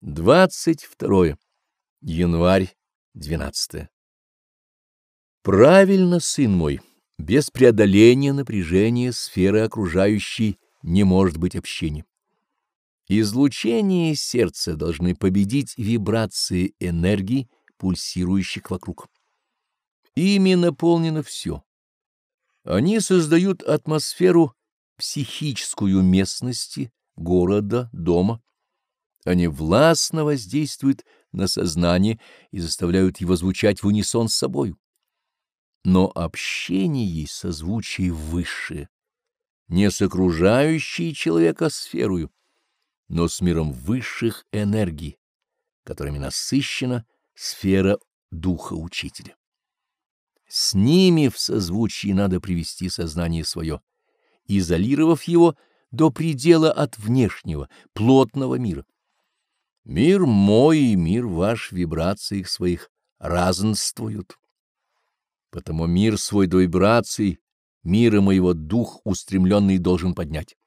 22 январь 12 Правильно, сын мой, без преодоления напряжения сферы окружающей не может быть общения. Излучение сердца должны победить вибрации энергии, пульсирующих вокруг. Ими наполнено все. Они создают атмосферу психическую местности, города, дома. Они властно воздействуют на сознание и заставляют его звучать в унисон с собою. Но общение есть созвучие высшее, не с окружающей человека сферою, но с миром высших энергий, которыми насыщена сфера духа учителя. С ними в созвучии надо привести сознание свое, изолировав его до предела от внешнего, плотного мира. Мир мой и мир ваш в вибрациях своих разнствуют. Потому мир свой до вибраций, мира моего дух устремленный должен поднять.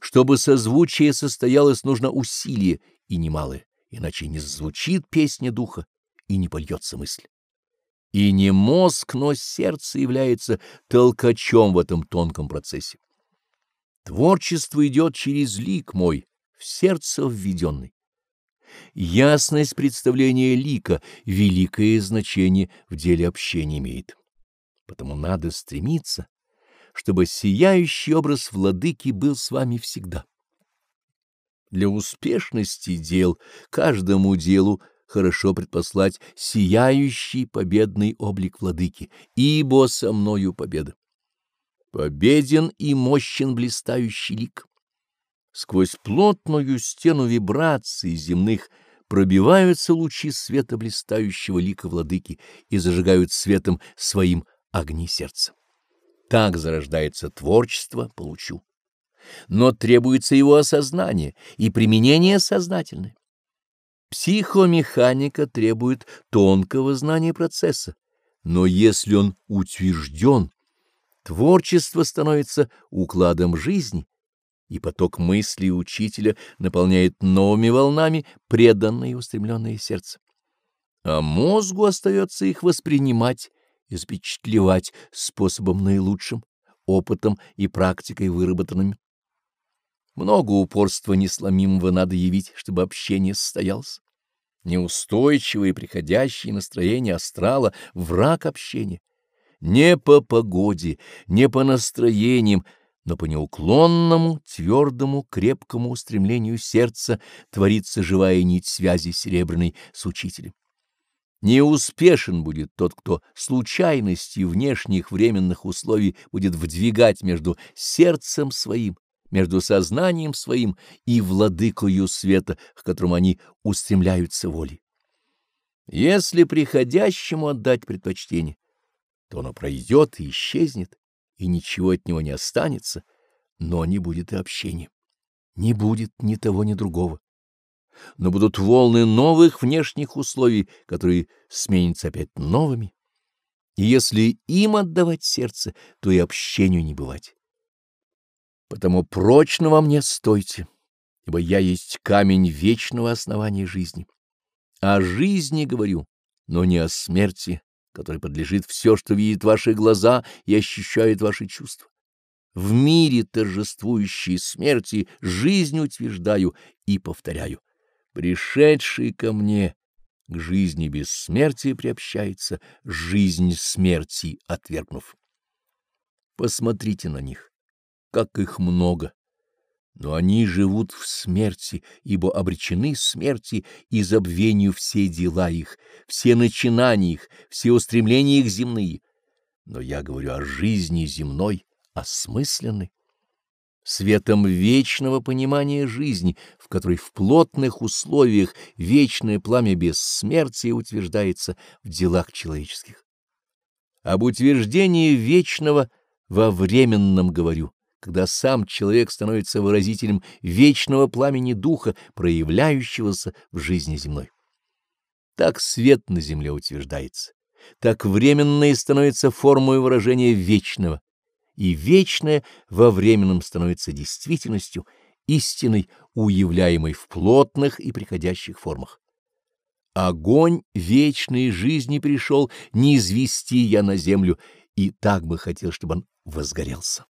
Чтобы созвучие состоялось, нужно усилие и немалое, иначе не звучит песня духа и не польется мысль. И не мозг, но сердце является толкачом в этом тонком процессе. Творчество идет через лик мой, в сердце введенный. Ясность представления лика великое значение в деле общения имеет. Потому надо стремиться, чтобы сияющий образ владыки был с вами всегда. Для успешности дел каждому делу хорошо предпослать сияющий победный облик владыки, ибо со мною победа. Победен и мощен блистающий лик. Сквозь плотную стену вибраций земных пробиваются лучи света блистающего лика владыки и зажигают светом своим огни сердца. Так зарождается творчество, получу. Но требуется его осознание и применение сознательное. Психомеханика требует тонкого знания процесса, но если он утвержден, творчество становится укладом жизни, и поток мыслей учителя наполняет новыми волнами преданное и устремленное сердце. А мозгу остается их воспринимать и запечатлевать способом наилучшим, опытом и практикой выработанными. Много упорства несломимого надо явить, чтобы общение состоялось. Неустойчивое приходящее настроение астрала — враг общения. Не по погоде, не по настроениям, но по неуклонному, твердому, крепкому устремлению сердца творится живая нить связи серебряной с учителем. Неуспешен будет тот, кто случайностью внешних временных условий будет вдвигать между сердцем своим между сознанием своим и владыкою света, к которому они устремляются волей. Если приходящему отдать предпочтение, то оно пройдет и исчезнет, и ничего от него не останется, но не будет и общения. Не будет ни того, ни другого. Но будут волны новых внешних условий, которые сменятся опять новыми. И если им отдавать сердце, то и общению не бывать. Потому прочно во мне стойте, ибо я есть камень вечного основания жизни. О жизни говорю, но не о смерти, которой подлежит все, что видит ваши глаза и ощущает ваши чувства. В мире торжествующей смерти жизнь утверждаю и повторяю. Пришедший ко мне к жизни бессмертия приобщается, жизнь смерти отвергнув. Посмотрите на них как их много. Но они живут в смерти, ибо обречены смерти и забвению все дела их, все начинания их, все устремления их земные. Но я говорю о жизни земной, осмысленной, светом вечного понимания жизни, в которой в плотных условиях вечное пламя бессмертия утверждается в делах человеческих. Об утверждении вечного во временном говорю, когда сам человек становится выразителем вечного пламени духа, проявляющегося в жизни земной. Так свет на земле утверждается, так временное становится формой выражения вечного, и вечное во временном становится действительностью, истиной, уявляемой в плотных и приходящих формах. Огонь вечной жизни пришел, не извести я на землю, и так бы хотел, чтобы он возгорелся.